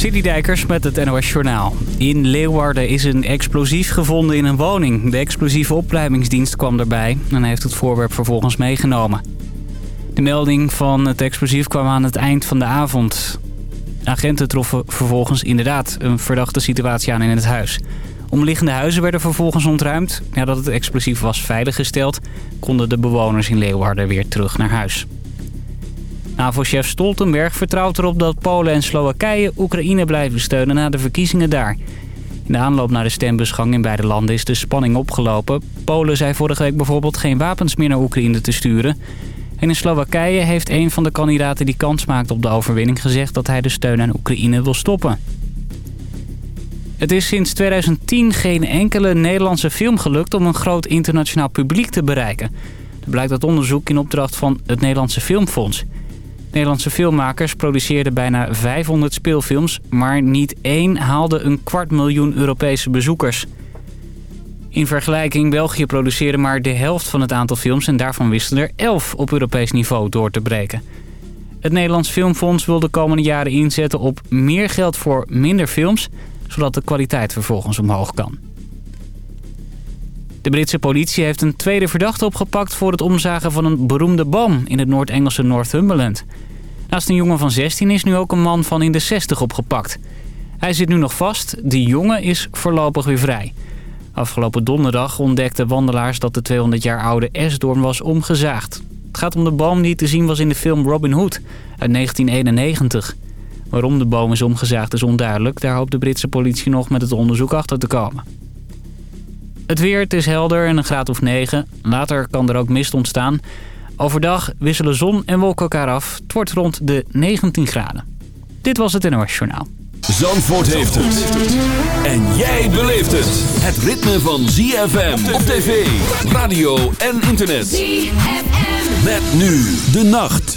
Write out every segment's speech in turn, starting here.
Dijkers met het NOS Journaal. In Leeuwarden is een explosief gevonden in een woning. De explosieve opruimingsdienst kwam erbij en heeft het voorwerp vervolgens meegenomen. De melding van het explosief kwam aan het eind van de avond. Agenten troffen vervolgens inderdaad een verdachte situatie aan in het huis. Omliggende huizen werden vervolgens ontruimd. Nadat het explosief was veiliggesteld, konden de bewoners in Leeuwarden weer terug naar huis. NAVO-chef Stoltenberg vertrouwt erop dat Polen en Slowakije Oekraïne blijven steunen na de verkiezingen daar. In de aanloop naar de stembusgang in beide landen is de spanning opgelopen. Polen zei vorige week bijvoorbeeld geen wapens meer naar Oekraïne te sturen. En in Slowakije heeft een van de kandidaten die kans maakt op de overwinning gezegd dat hij de steun aan Oekraïne wil stoppen. Het is sinds 2010 geen enkele Nederlandse film gelukt om een groot internationaal publiek te bereiken. Dat blijkt uit onderzoek in opdracht van het Nederlandse Filmfonds. Nederlandse filmmakers produceerden bijna 500 speelfilms... maar niet één haalde een kwart miljoen Europese bezoekers. In vergelijking, België produceerde maar de helft van het aantal films... en daarvan wisten er 11 op Europees niveau door te breken. Het Nederlands Filmfonds wil de komende jaren inzetten op meer geld voor minder films... zodat de kwaliteit vervolgens omhoog kan. De Britse politie heeft een tweede verdachte opgepakt voor het omzagen van een beroemde boom in het Noord-Engelse Northumberland. Naast een jongen van 16 is nu ook een man van in de 60 opgepakt. Hij zit nu nog vast, de jongen is voorlopig weer vrij. Afgelopen donderdag ontdekten wandelaars dat de 200 jaar oude esdoorn was omgezaagd. Het gaat om de boom die te zien was in de film Robin Hood uit 1991. Waarom de boom is omgezaagd is onduidelijk. Daar hoopt de Britse politie nog met het onderzoek achter te komen. Het weer, het is helder en een graad of 9. Later kan er ook mist ontstaan. Overdag wisselen zon en wolken elkaar af. Het wordt rond de 19 graden. Dit was het NOS Journaal. Zandvoort heeft het. En jij beleeft het. Het ritme van ZFM op tv, radio en internet. ZFM. Met nu de nacht.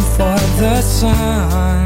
for the sun.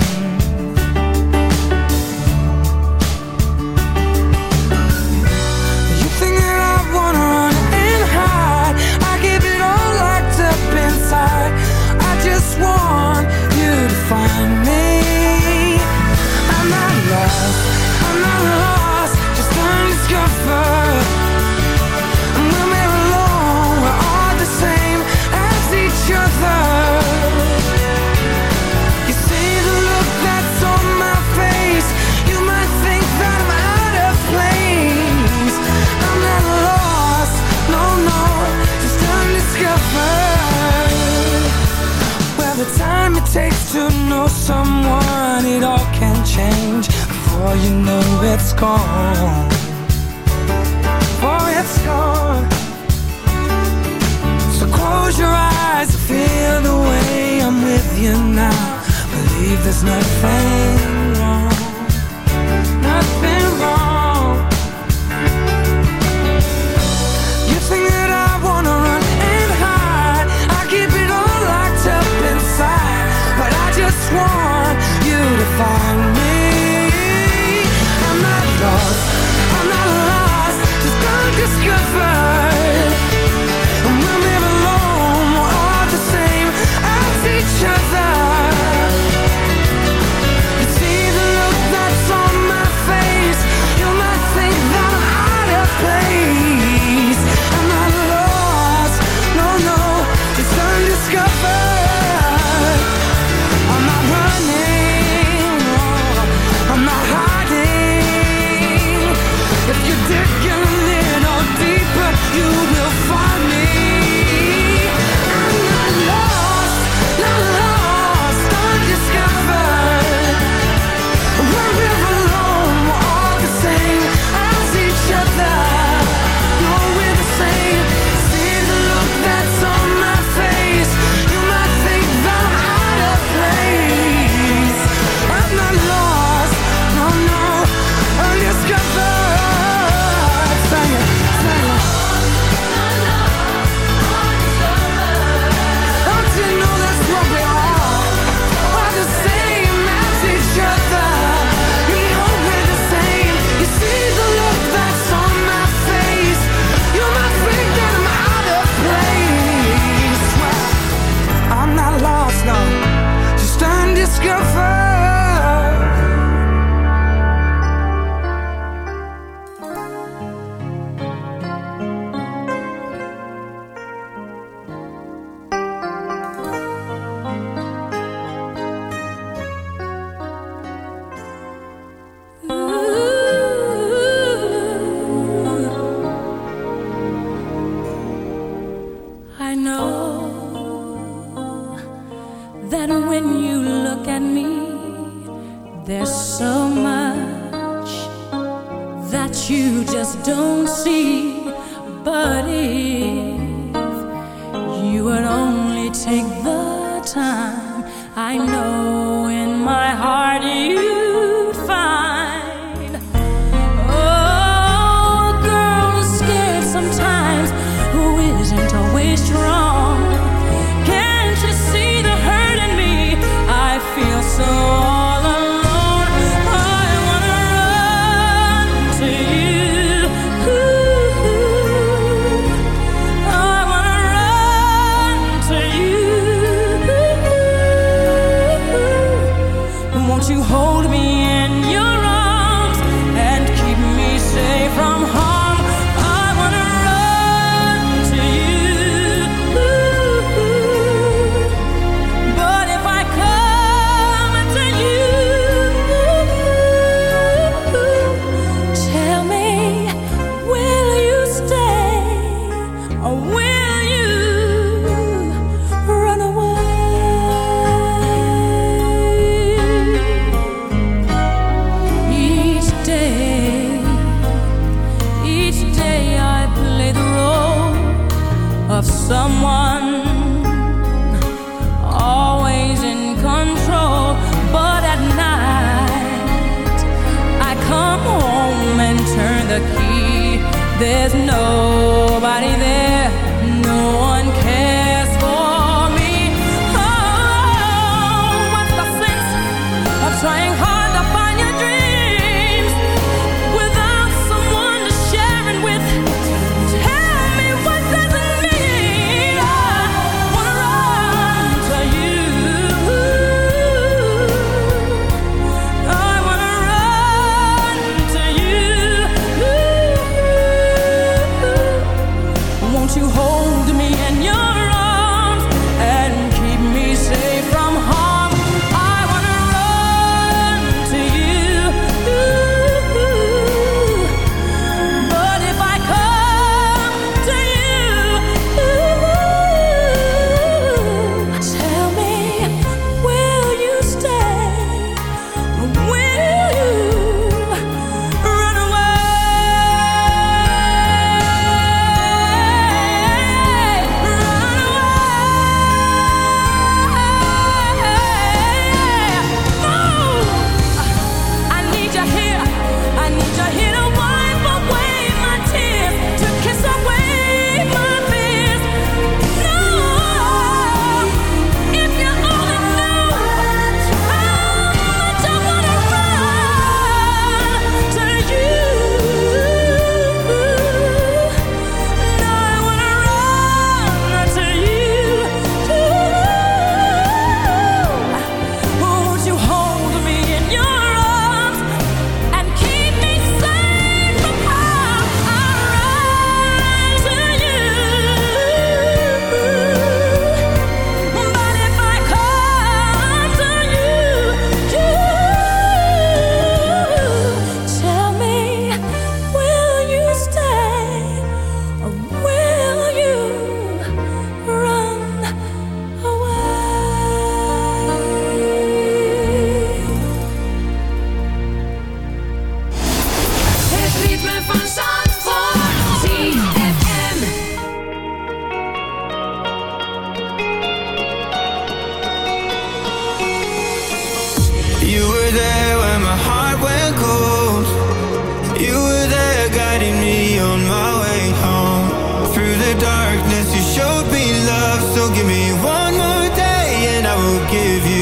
Guiding me on my way home. Through the darkness you showed me love. So give me one more day and I will give you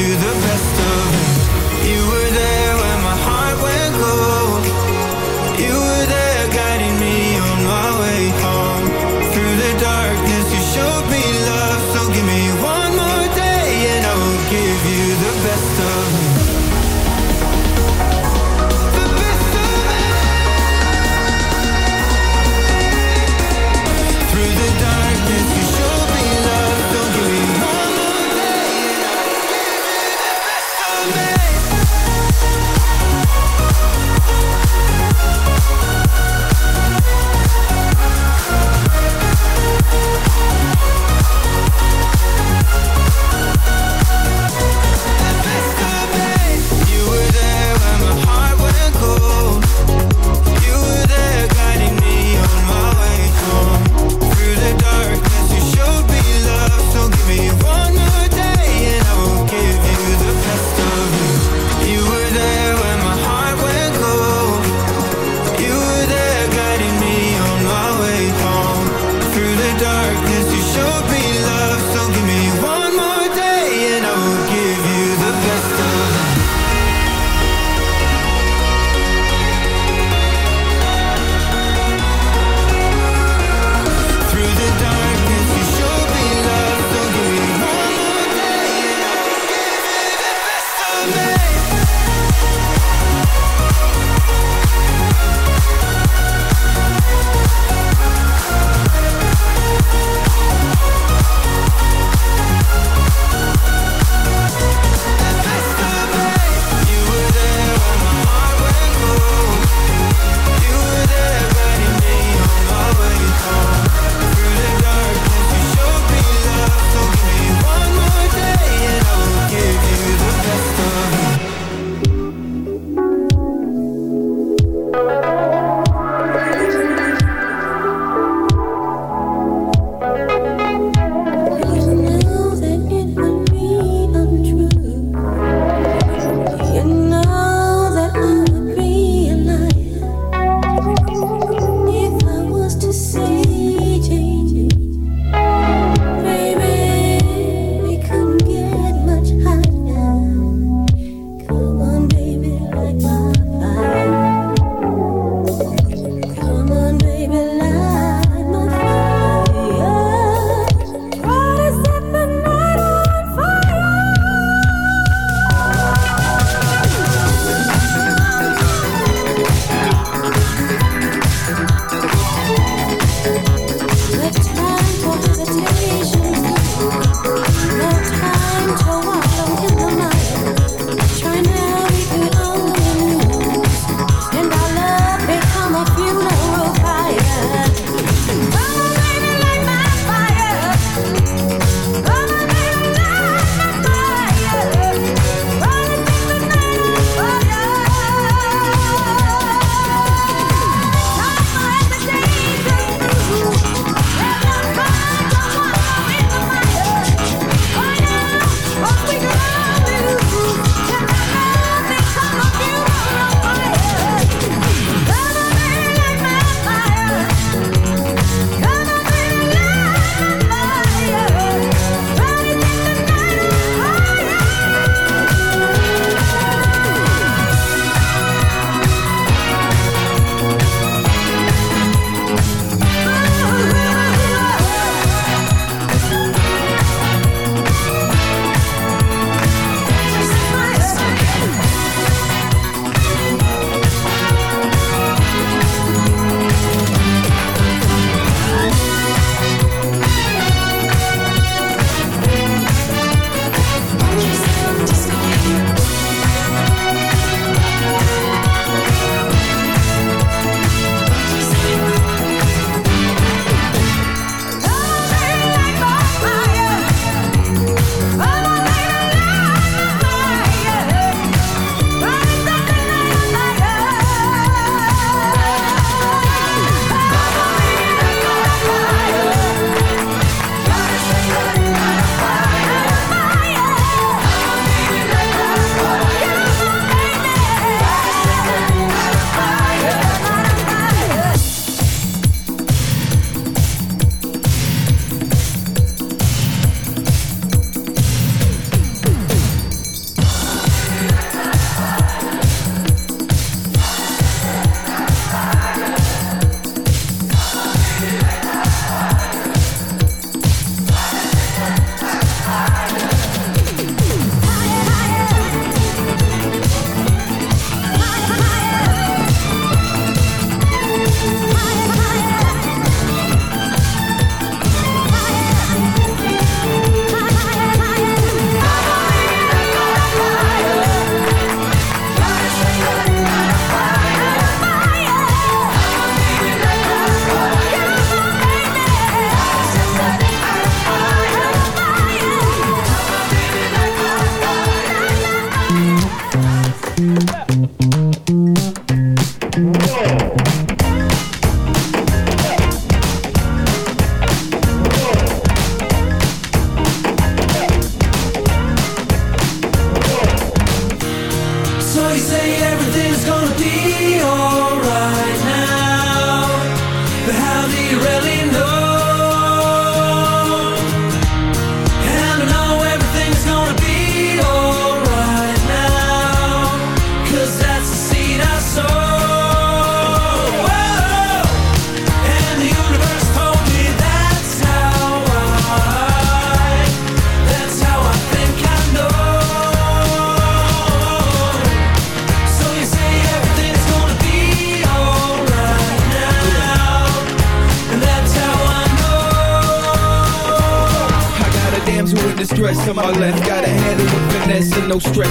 no stress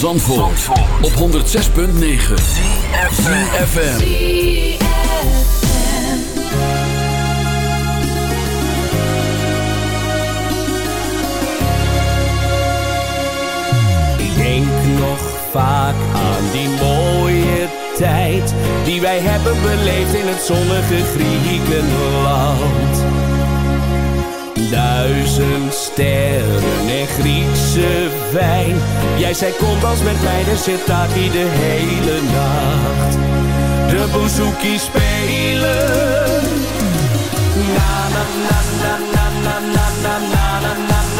Zandvoort, op 106.9 CFFM Ik denk nog vaak aan die mooie tijd die wij hebben beleefd in het zonnige Griekenland. Duizend sterren en Griekse wijn. Jij zei kom dans met mij, de sitaki de hele nacht. De bouzouki spelen. Na na na na na na na na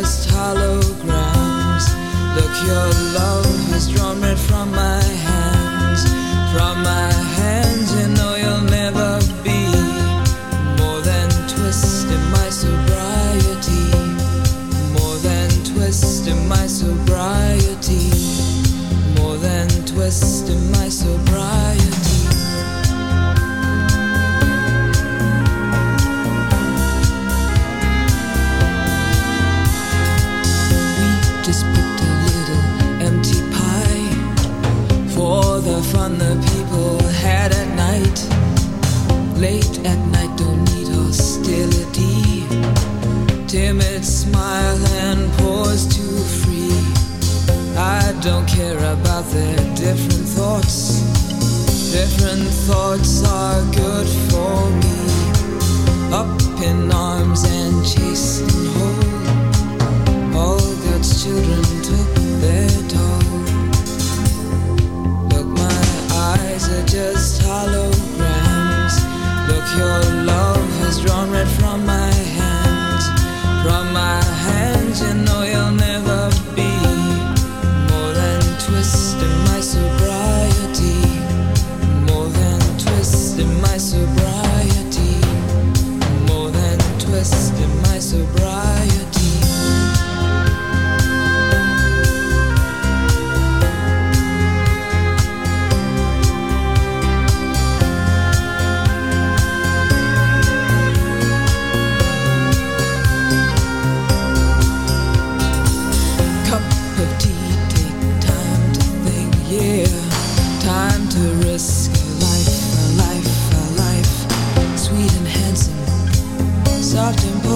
just hollow grounds. Look, your love has drawn me from my don't care about their different thoughts. Different thoughts are good for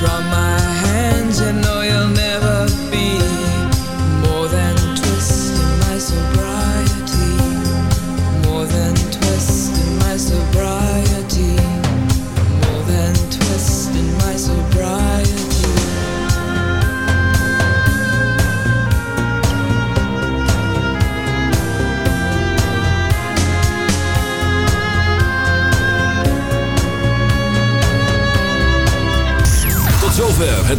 From my hands, you know you'll never